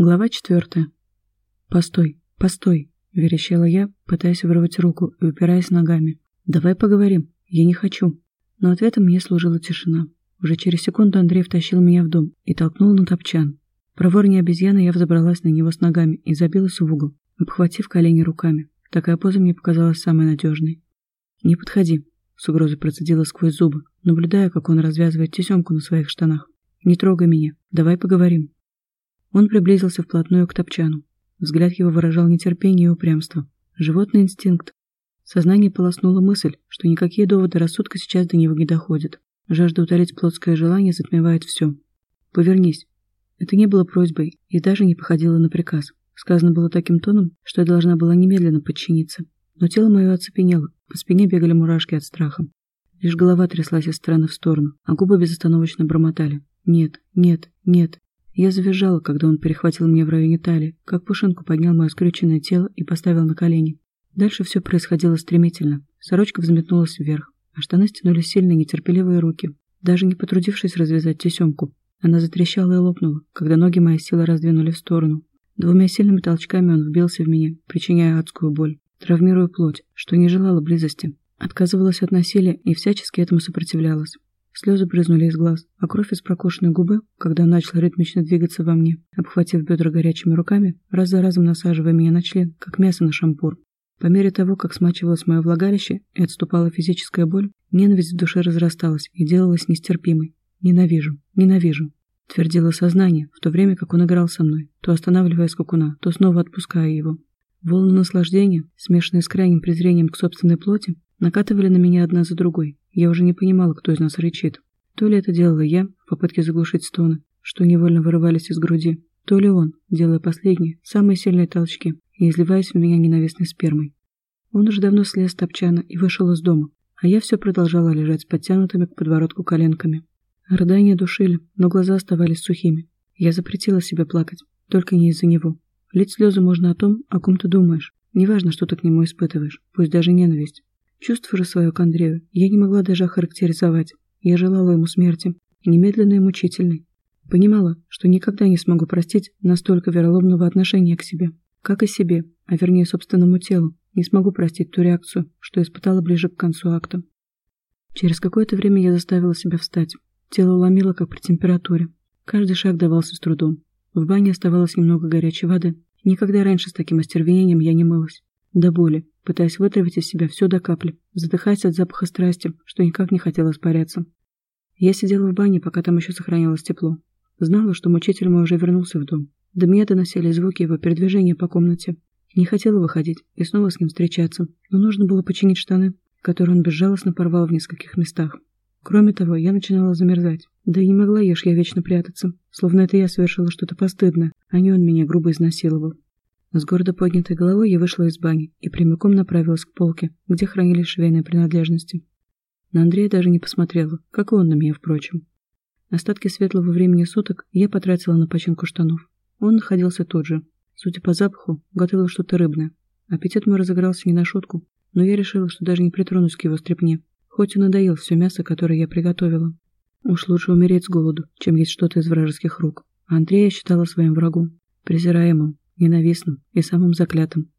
Глава четвертая. «Постой, постой!» – верещала я, пытаясь вырвать руку и упираясь ногами. «Давай поговорим. Я не хочу». Но ответом мне служила тишина. Уже через секунду Андрей втащил меня в дом и толкнул на топчан. Проворнее обезьяна я взобралась на него с ногами и забилась в угол, обхватив колени руками. Такая поза мне показалась самой надежной. «Не подходи», — с угрозой процедила сквозь зубы, наблюдая, как он развязывает тесемку на своих штанах. «Не трогай меня. Давай поговорим». Он приблизился вплотную к топчану. Взгляд его выражал нетерпение и упрямство. Животный инстинкт. Сознание полоснула мысль, что никакие доводы рассудка сейчас до него не доходят. Жажда утолить плотское желание затмевает все. «Повернись». Это не было просьбой и даже не походило на приказ. Сказано было таким тоном, что я должна была немедленно подчиниться. Но тело мое оцепенело, по спине бегали мурашки от страха. Лишь голова тряслась из стороны в сторону, а губы безостановочно бормотали. «Нет, нет, нет, я завизжала, когда он перехватил меня в районе талии, как пушинку поднял мое скрюченное тело и поставил на колени. Дальше все происходило стремительно. Сорочка взметнулась вверх, а штаны стянули сильные нетерпеливые руки. Даже не потрудившись развязать тесемку, она затрещала и лопнула, когда ноги моей силы раздвинули в сторону. Двумя сильными толчками он вбился в меня, причиняя адскую боль, травмируя плоть, что не желала близости. Отказывалась от насилия и всячески этому сопротивлялась. Слезы брызнули из глаз, а кровь из прокушенной губы, когда начал ритмично двигаться во мне, обхватив бедра горячими руками, раз за разом насаживая меня на член, как мясо на шампур. По мере того, как смачивалось мое влагалище и отступала физическая боль, ненависть в душе разрасталась и делалась нестерпимой. «Ненавижу, ненавижу», — твердило сознание, в то время как он играл со мной, то останавливая скакуна, то снова отпуская его. Волны наслаждения, смешанные с крайним презрением к собственной плоти, накатывали на меня одна за другой, я уже не понимала, кто из нас рычит. То ли это делала я в попытке заглушить стоны, что невольно вырывались из груди, то ли он, делая последние, самые сильные толчки и изливаясь в меня ненавистной спермой. Он уже давно слез с топчана и вышел из дома, а я все продолжала лежать с подтянутыми к подбородку коленками. Рыдания душили, но глаза оставались сухими. Я запретила себе плакать, только не из-за него. Лить слезы можно о том, о ком ты думаешь. Неважно, что ты к нему испытываешь, пусть даже ненависть. Чувство же свое к Андрею я не могла даже охарактеризовать. Я желала ему смерти, немедленной и мучительной. Понимала, что никогда не смогу простить настолько вероломного отношения к себе, как и себе, а вернее собственному телу, не смогу простить ту реакцию, что испытала ближе к концу акта. Через какое-то время я заставила себя встать. Тело ломило, как при температуре. Каждый шаг давался с трудом. В бане оставалось немного горячей воды. Никогда раньше с таким остервенением я не мылась. До боли, пытаясь вытравить из себя все до капли, задыхаясь от запаха страсти, что никак не хотела испаряться. Я сидела в бане, пока там еще сохранялось тепло. Знала, что мучитель мой уже вернулся в дом. До меня доносили звуки его передвижения по комнате. Не хотела выходить и снова с ним встречаться, но нужно было починить штаны, которые он безжалостно порвал в нескольких местах. Кроме того, я начинала замерзать. Да и не могла ешь я вечно прятаться, словно это я совершила что-то постыдное, а не он меня грубо изнасиловал. С гордо поднятой головой я вышла из бани и прямиком направилась к полке, где хранились швейные принадлежности. На Андрея даже не посмотрела, как и он на меня, впрочем. Остатки светлого времени суток я потратила на починку штанов. Он находился тут же. Судя по запаху, готовил что-то рыбное. Аппетит мой разыгрался не на шутку, но я решила, что даже не притронусь к его стряпне, хоть и надоел все мясо, которое я приготовила. Уж лучше умереть с голоду, чем есть что-то из вражеских рук. Андрея считала своим врагом, презираемым, ненавистным и самым заклятым.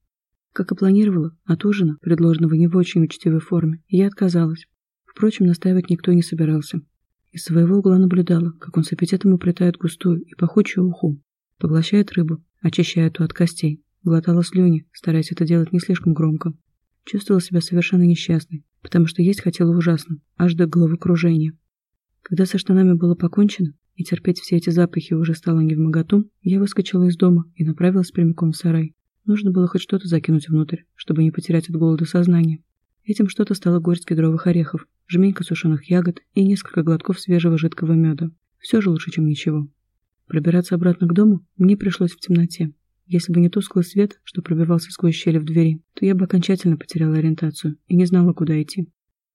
Как и планировала, от ужина, предложенного не в очень учтивой форме, я отказалась. Впрочем, настаивать никто не собирался. Из своего угла наблюдала, как он с аппетитом уплетает густую и пахучую уху, поглощает рыбу, очищая ту от костей, глотала слюни, стараясь это делать не слишком громко. Чувствовала себя совершенно несчастной, потому что есть хотела ужасно, аж до головокружения. Когда со штанами было покончено, и терпеть все эти запахи уже стало не в моготу, я выскочила из дома и направилась прямиком в сарай. Нужно было хоть что-то закинуть внутрь, чтобы не потерять от голода сознание. Этим что-то стало горсть кедровых орехов, жменька сушеных ягод и несколько глотков свежего жидкого меда. Все же лучше, чем ничего. Пробираться обратно к дому мне пришлось в темноте. Если бы не тусклый свет, что пробивался сквозь щели в двери, то я бы окончательно потеряла ориентацию и не знала, куда идти.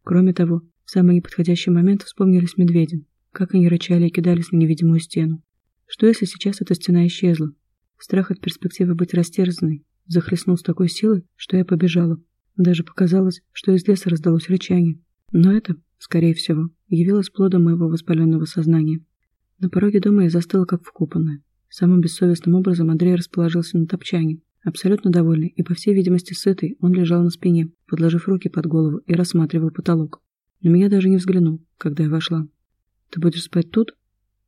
Кроме того, в самый неподходящий момент вспомнились медведи, как они рычали и кидались на невидимую стену. Что если сейчас эта стена исчезла? Страх от перспективы быть растерзанной захлестнул с такой силой, что я побежала. Даже показалось, что из леса раздалось рычание. Но это, скорее всего, явилось плодом моего воспаленного сознания. На пороге дома я застыла, как вкопанная. Самым бессовестным образом Андрей расположился на топчане. Абсолютно довольный и, по всей видимости, сытый, он лежал на спине, подложив руки под голову и рассматривал потолок. На меня даже не взглянул, когда я вошла. «Ты будешь спать тут?»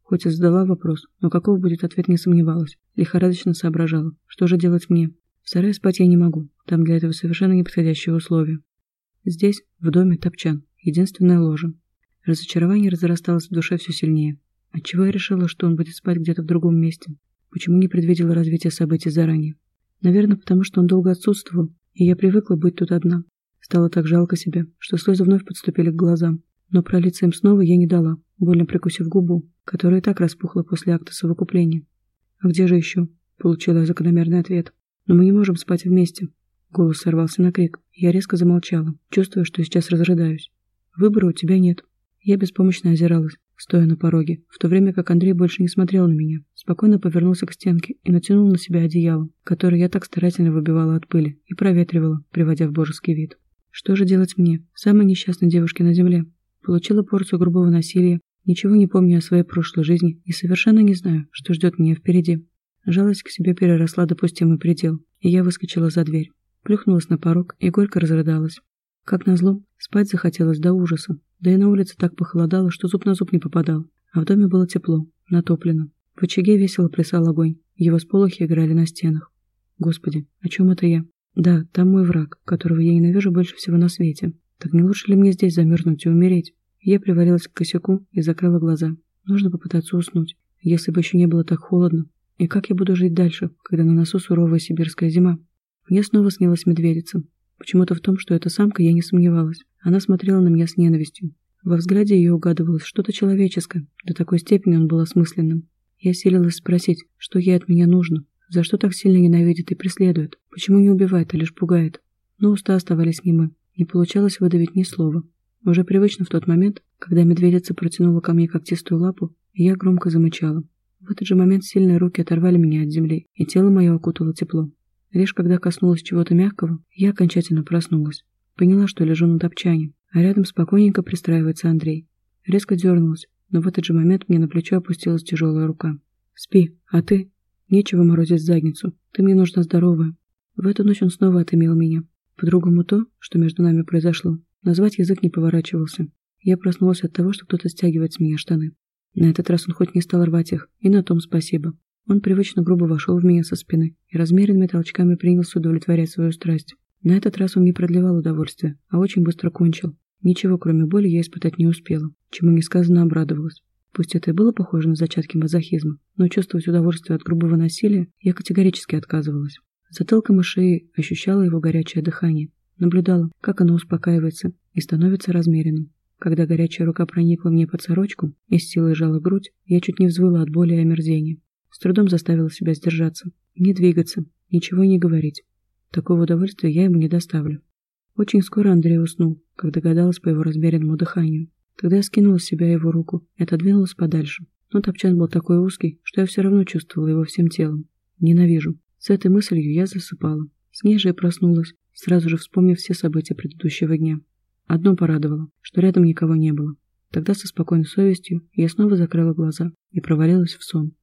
Хоть и задала вопрос, но каков будет ответ не сомневалась. Лихорадочно соображала, что же делать мне. В сарае спать я не могу, там для этого совершенно неподходящие условия. Здесь, в доме, топчан, единственная ложа. Разочарование разрасталось в душе все сильнее. Отчего я решила, что он будет спать где-то в другом месте? Почему не предвидела развития событий заранее? Наверное, потому что он долго отсутствовал, и я привыкла быть тут одна. Стало так жалко себя, что слезы вновь подступили к глазам. Но пролиться им снова я не дала, больно прикусив губу, которая так распухла после акта совокупления. «А где же еще?» – получила закономерный ответ. «Но мы не можем спать вместе». Голос сорвался на крик. Я резко замолчала, чувствуя, что сейчас разрыдаюсь. «Выбора у тебя нет». Я беспомощно озиралась, стоя на пороге, в то время как Андрей больше не смотрел на меня, спокойно повернулся к стенке и натянул на себя одеяло, которое я так старательно выбивала от пыли и проветривала, приводя в божеский вид. Что же делать мне, самой несчастной девушке на земле? Получила порцию грубого насилия, ничего не помню о своей прошлой жизни и совершенно не знаю, что ждет меня впереди. Жалость к себе переросла допустимый предел, и я выскочила за дверь, плюхнулась на порог и горько разрыдалась. Как назло, спать захотелось до ужаса, да и на улице так похолодало, что зуб на зуб не попадал, а в доме было тепло, натоплено. В очаге весело плясал огонь, его сполохи играли на стенах. Господи, о чем это я? Да, там мой враг, которого я ненавижу больше всего на свете. Так не лучше ли мне здесь замерзнуть и умереть? Я привалилась к косяку и закрыла глаза. Нужно попытаться уснуть, если бы еще не было так холодно. И как я буду жить дальше, когда на носу суровая сибирская зима? Мне снова снилась медведица. Почему-то в том, что эта самка, я не сомневалась. Она смотрела на меня с ненавистью. Во взгляде ее угадывалось что-то человеческое. До такой степени он был осмысленным. Я силилась спросить, что ей от меня нужно, за что так сильно ненавидит и преследует, почему не убивает, а лишь пугает. Но уста оставались немы. Не получалось выдавить ни слова. Уже привычно в тот момент, когда медведица протянула ко мне когтистую лапу, я громко замычала. В этот же момент сильные руки оторвали меня от земли, и тело мое окутало тепло. Лишь когда коснулась чего-то мягкого, я окончательно проснулась. Поняла, что лежу на топчане, а рядом спокойненько пристраивается Андрей. Резко дернулась, но в этот же момент мне на плечо опустилась тяжелая рука. «Спи, а ты?» «Нечего морозить задницу, ты мне нужна здоровая». В эту ночь он снова отымел меня, по-другому то, что между нами произошло, назвать язык не поворачивался. Я проснулась от того, что кто-то стягивает с меня штаны. На этот раз он хоть не стал рвать их, и на том спасибо. Он привычно грубо вошел в меня со спины и размеренными толчками принялся удовлетворять свою страсть. На этот раз он не продлевал удовольствие, а очень быстро кончил. Ничего, кроме боли, я испытать не успела, чему несказанно обрадовалась. Пусть это и было похоже на зачатки мазохизма, но чувствовать удовольствие от грубого насилия я категорически отказывалась. Затылком и шеей ощущала его горячее дыхание, наблюдала, как оно успокаивается и становится размеренным. Когда горячая рука проникла мне под сорочку и с силой жала грудь, я чуть не взвыла от боли и омерзения. С трудом заставила себя сдержаться, не двигаться, ничего не говорить. Такого удовольствия я ему не доставлю. Очень скоро Андрей уснул, как догадалась по его размеренному дыханию. Тогда я скинула с себя его руку и отодвинулась подальше. Но топчан был такой узкий, что я все равно чувствовала его всем телом. Ненавижу. С этой мыслью я засыпала. С ней же и проснулась, сразу же вспомнив все события предыдущего дня. Одно порадовало, что рядом никого не было. Тогда со спокойной совестью я снова закрыла глаза и провалилась в сон.